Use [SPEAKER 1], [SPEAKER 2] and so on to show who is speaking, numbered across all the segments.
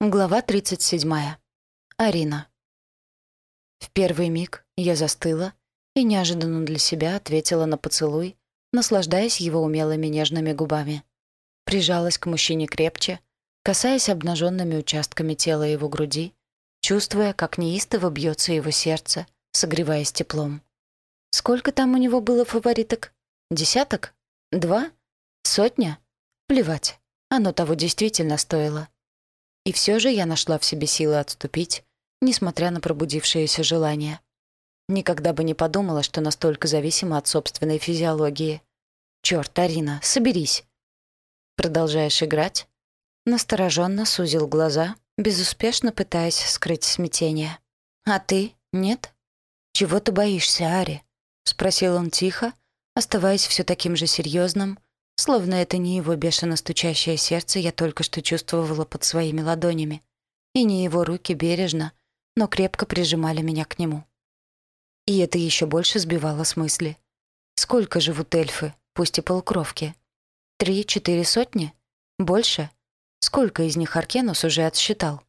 [SPEAKER 1] Глава 37. Арина. В первый миг я застыла и неожиданно для себя ответила на поцелуй, наслаждаясь его умелыми нежными губами. Прижалась к мужчине крепче, касаясь обнаженными участками тела его груди, чувствуя, как неистово бьется его сердце, согреваясь теплом. Сколько там у него было фавориток? Десяток? Два? Сотня? Плевать, оно того действительно стоило. И все же я нашла в себе силы отступить, несмотря на пробудившееся желание. Никогда бы не подумала, что настолько зависима от собственной физиологии. Черт, Арина, соберись. Продолжаешь играть? Настороженно сузил глаза, безуспешно пытаясь скрыть смятение. А ты? Нет? Чего ты боишься, Ари? спросил он тихо, оставаясь все таким же серьезным, Словно это не его бешено стучащее сердце я только что чувствовала под своими ладонями. И не его руки бережно, но крепко прижимали меня к нему. И это еще больше сбивало с мысли. Сколько живут эльфы, пусть и полукровки? Три-четыре сотни? Больше? Сколько из них Аркенус уже отсчитал?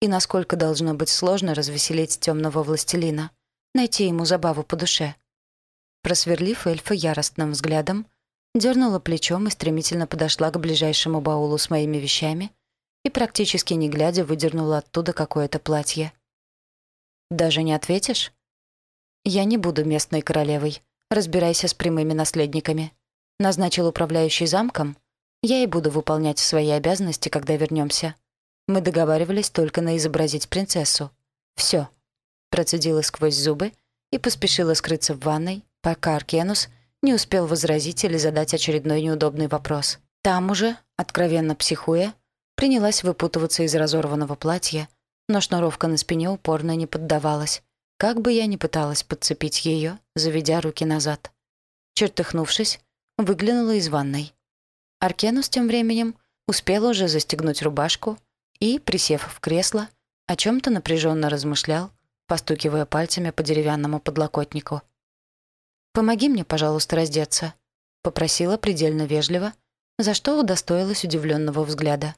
[SPEAKER 1] И насколько должно быть сложно развеселить темного властелина, найти ему забаву по душе? Просверлив эльфа яростным взглядом, дернула плечом и стремительно подошла к ближайшему баулу с моими вещами и, практически не глядя, выдернула оттуда какое-то платье. «Даже не ответишь?» «Я не буду местной королевой. Разбирайся с прямыми наследниками. Назначил управляющий замком. Я и буду выполнять свои обязанности, когда вернемся. Мы договаривались только на изобразить принцессу. Все. Процедила сквозь зубы и поспешила скрыться в ванной, пока Аркенус — не успел возразить или задать очередной неудобный вопрос. Там уже, откровенно психуя, принялась выпутываться из разорванного платья, но шнуровка на спине упорно не поддавалась, как бы я ни пыталась подцепить ее, заведя руки назад. Чертыхнувшись, выглянула из ванной. Аркенус тем временем успел уже застегнуть рубашку и, присев в кресло, о чем то напряженно размышлял, постукивая пальцами по деревянному подлокотнику — «Помоги мне, пожалуйста, раздеться», — попросила предельно вежливо, за что удостоилась удивленного взгляда.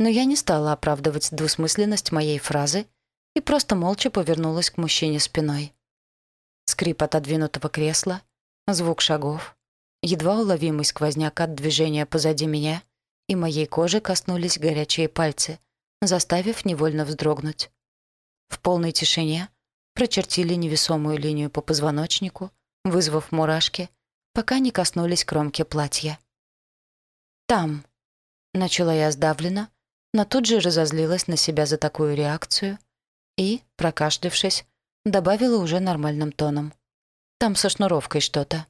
[SPEAKER 1] Но я не стала оправдывать двусмысленность моей фразы и просто молча повернулась к мужчине спиной. Скрип отодвинутого кресла, звук шагов, едва уловимый сквозняк от движения позади меня, и моей кожи коснулись горячие пальцы, заставив невольно вздрогнуть. В полной тишине прочертили невесомую линию по позвоночнику, вызвав мурашки, пока не коснулись кромки платья. «Там», — начала я сдавленно, но тут же разозлилась на себя за такую реакцию и, прокашлявшись, добавила уже нормальным тоном. «Там со шнуровкой что-то».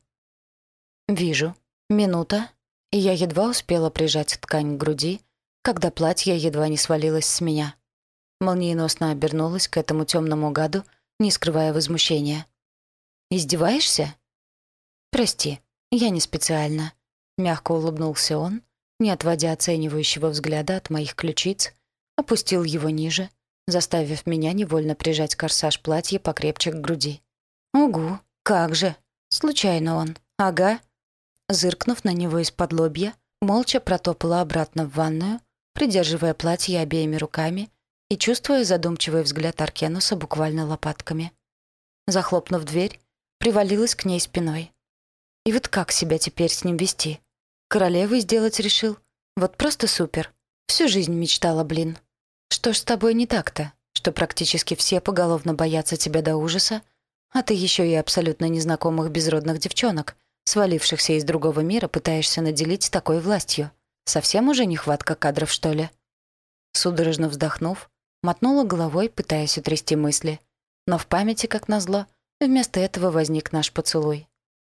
[SPEAKER 1] «Вижу. Минута, и я едва успела прижать ткань к груди, когда платье едва не свалилось с меня. Молниеносно обернулась к этому темному гаду, не скрывая возмущения. Издеваешься?» «Прости, я не специально», — мягко улыбнулся он, не отводя оценивающего взгляда от моих ключиц, опустил его ниже, заставив меня невольно прижать корсаж платья покрепче к груди. «Угу, как же! Случайно он. Ага». Зыркнув на него из-под лобья, молча протопала обратно в ванную, придерживая платье обеими руками и чувствуя задумчивый взгляд Аркенуса буквально лопатками. Захлопнув дверь, привалилась к ней спиной. И вот как себя теперь с ним вести? Королевой сделать решил? Вот просто супер. Всю жизнь мечтала, блин. Что ж с тобой не так-то, что практически все поголовно боятся тебя до ужаса, а ты еще и абсолютно незнакомых безродных девчонок, свалившихся из другого мира, пытаешься наделить такой властью. Совсем уже нехватка кадров, что ли? Судорожно вздохнув, мотнула головой, пытаясь утрясти мысли. Но в памяти, как назло, Вместо этого возник наш поцелуй.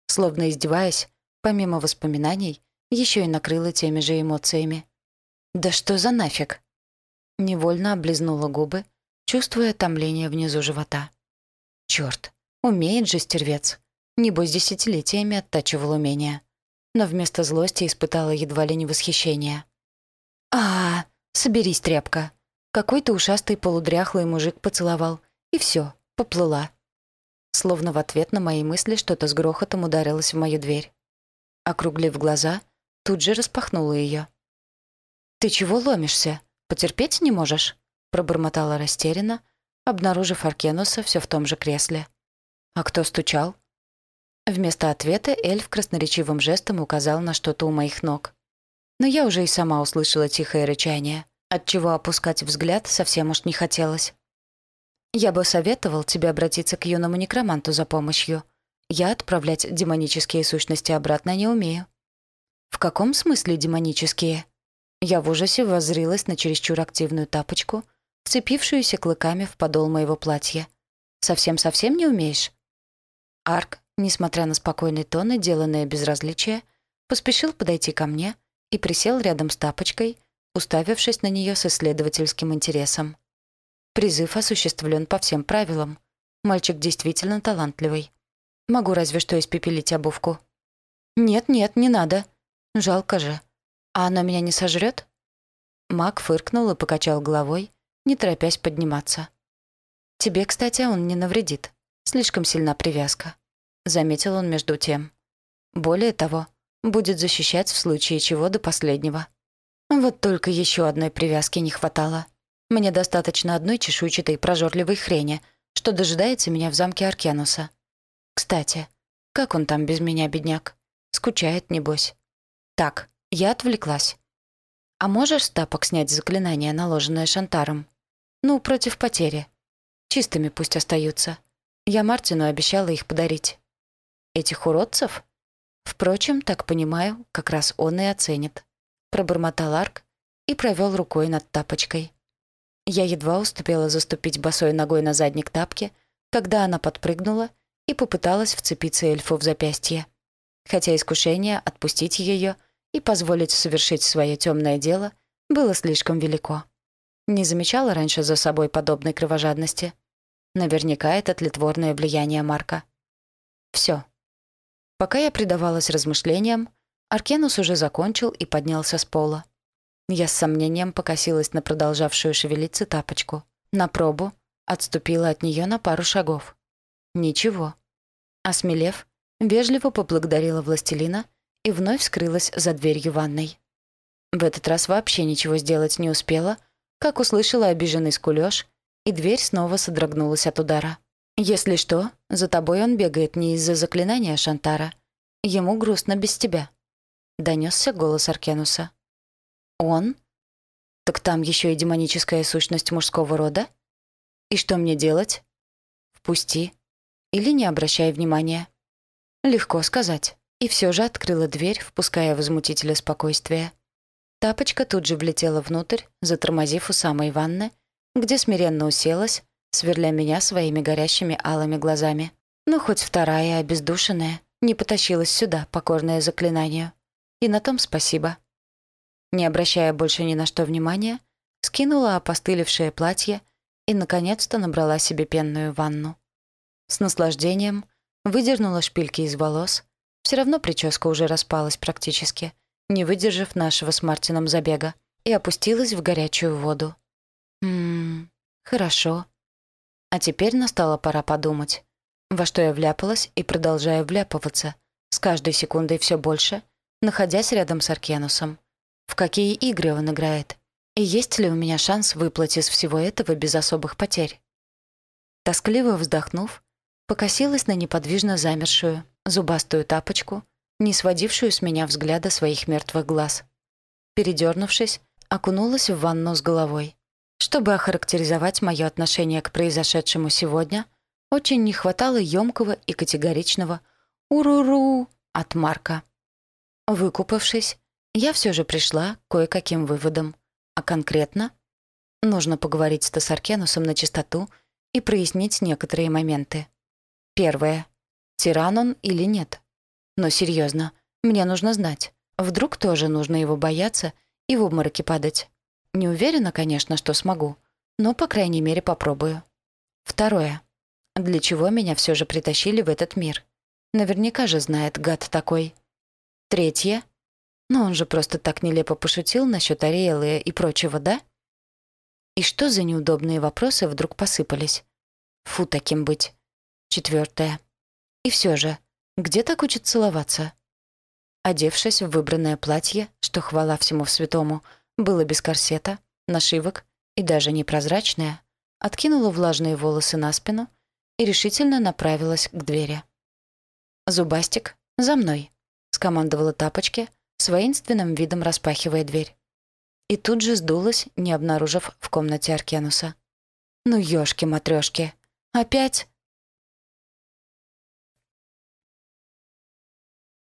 [SPEAKER 1] Словно издеваясь, помимо воспоминаний, еще и накрыла теми же эмоциями. «Да что за нафиг?» Невольно облизнула губы, чувствуя томление внизу живота. Черт, умеет же стервец. Небось, десятилетиями оттачивал умения. Но вместо злости испытала едва ли не восхищение. а, -а, -а соберись, тряпка. Какой-то ушастый полудряхлый мужик поцеловал. И все, поплыла. Словно в ответ на мои мысли что-то с грохотом ударилось в мою дверь. Округлив глаза, тут же распахнула ее. «Ты чего ломишься?» Потерпеть не можешь?» — пробормотала растерянно, обнаружив Аркенуса все в том же кресле. «А кто стучал?» Вместо ответа эльф красноречивым жестом указал на что-то у моих ног. Но я уже и сама услышала тихое рычание, отчего опускать взгляд совсем уж не хотелось. «Я бы советовал тебе обратиться к юному некроманту за помощью. Я отправлять демонические сущности обратно не умею». «В каком смысле демонические?» Я в ужасе воззрилась на чересчур активную тапочку, вцепившуюся клыками в подол моего платья. «Совсем-совсем не умеешь?» Арк, несмотря на спокойный тон и деланное безразличие, поспешил подойти ко мне и присел рядом с тапочкой, уставившись на нее с исследовательским интересом. Призыв осуществлен по всем правилам. Мальчик действительно талантливый. Могу разве что испепелить обувку. «Нет-нет, не надо. Жалко же. А она меня не сожрет? Мак фыркнул и покачал головой, не торопясь подниматься. «Тебе, кстати, он не навредит. Слишком сильна привязка», — заметил он между тем. «Более того, будет защищать в случае чего до последнего. Вот только еще одной привязки не хватало. Мне достаточно одной чешуйчатой прожорливой хрени, что дожидается меня в замке Аркенуса. Кстати, как он там без меня, бедняк? Скучает, небось. Так, я отвлеклась. А можешь с тапок снять заклинание, наложенное Шантаром? Ну, против потери. Чистыми пусть остаются. Я Мартину обещала их подарить. Этих уродцев? Впрочем, так понимаю, как раз он и оценит. Пробормотал Арк и провел рукой над тапочкой. Я едва успела заступить босой ногой на задник тапки, когда она подпрыгнула и попыталась вцепиться эльфу в запястье. Хотя искушение отпустить ее и позволить совершить свое темное дело было слишком велико. Не замечала раньше за собой подобной кровожадности — Наверняка это тлетворное влияние Марка. Все. Пока я предавалась размышлениям, Аркенус уже закончил и поднялся с пола. Я с сомнением покосилась на продолжавшую шевелиться тапочку. На пробу отступила от нее на пару шагов. Ничего. Осмелев, вежливо поблагодарила властелина и вновь скрылась за дверью ванной. В этот раз вообще ничего сделать не успела, как услышала обиженный скулёж и дверь снова содрогнулась от удара. «Если что, за тобой он бегает не из-за заклинания Шантара. Ему грустно без тебя», — донесся голос Аркенуса. «Он? Так там еще и демоническая сущность мужского рода? И что мне делать? Впусти. Или не обращай внимания. Легко сказать. И все же открыла дверь, впуская возмутителя спокойствия. Тапочка тут же влетела внутрь, затормозив у самой ванны, где смиренно уселась, сверля меня своими горящими алыми глазами. Но хоть вторая, обездушенная, не потащилась сюда, покорная заклинанию. И на том спасибо. Не обращая больше ни на что внимания, скинула опостылевшее платье и, наконец-то, набрала себе пенную ванну. С наслаждением выдернула шпильки из волос, все равно прическа уже распалась практически, не выдержав нашего с Мартином забега, и опустилась в горячую воду. Ммм, хорошо. А теперь настала пора подумать, во что я вляпалась и продолжаю вляпываться, с каждой секундой все больше, находясь рядом с Аркенусом. В какие игры он играет? И есть ли у меня шанс выплыть из всего этого без особых потерь? Тоскливо вздохнув, покосилась на неподвижно замершую, зубастую тапочку, не сводившую с меня взгляда своих мертвых глаз. Передернувшись, окунулась в ванну с головой. Чтобы охарактеризовать мое отношение к произошедшему сегодня, очень не хватало ёмкого и категоричного «уруру» от Марка. Выкупавшись, я все же пришла кое-каким выводам. А конкретно, нужно поговорить с Тасаркенусом на чистоту и прояснить некоторые моменты. Первое. Тиран он или нет? Но серьезно, мне нужно знать. Вдруг тоже нужно его бояться и в обмороке падать. Не уверена, конечно, что смогу, но, по крайней мере, попробую. Второе. Для чего меня все же притащили в этот мир? Наверняка же знает гад такой. Третье. Но он же просто так нелепо пошутил насчет Ариэлы и прочего, да? И что за неудобные вопросы вдруг посыпались? Фу, таким быть. Четвертое. И все же, где так учат целоваться? Одевшись в выбранное платье, что хвала всему святому, было без корсета, нашивок и даже непрозрачная, откинула влажные волосы на спину и решительно направилась к двери. «Зубастик, за мной!» — скомандовала тапочки, с воинственным видом распахивая дверь. И тут же сдулась, не обнаружив в комнате Аркенуса. «Ну, ёшки-матрёшки! Опять?»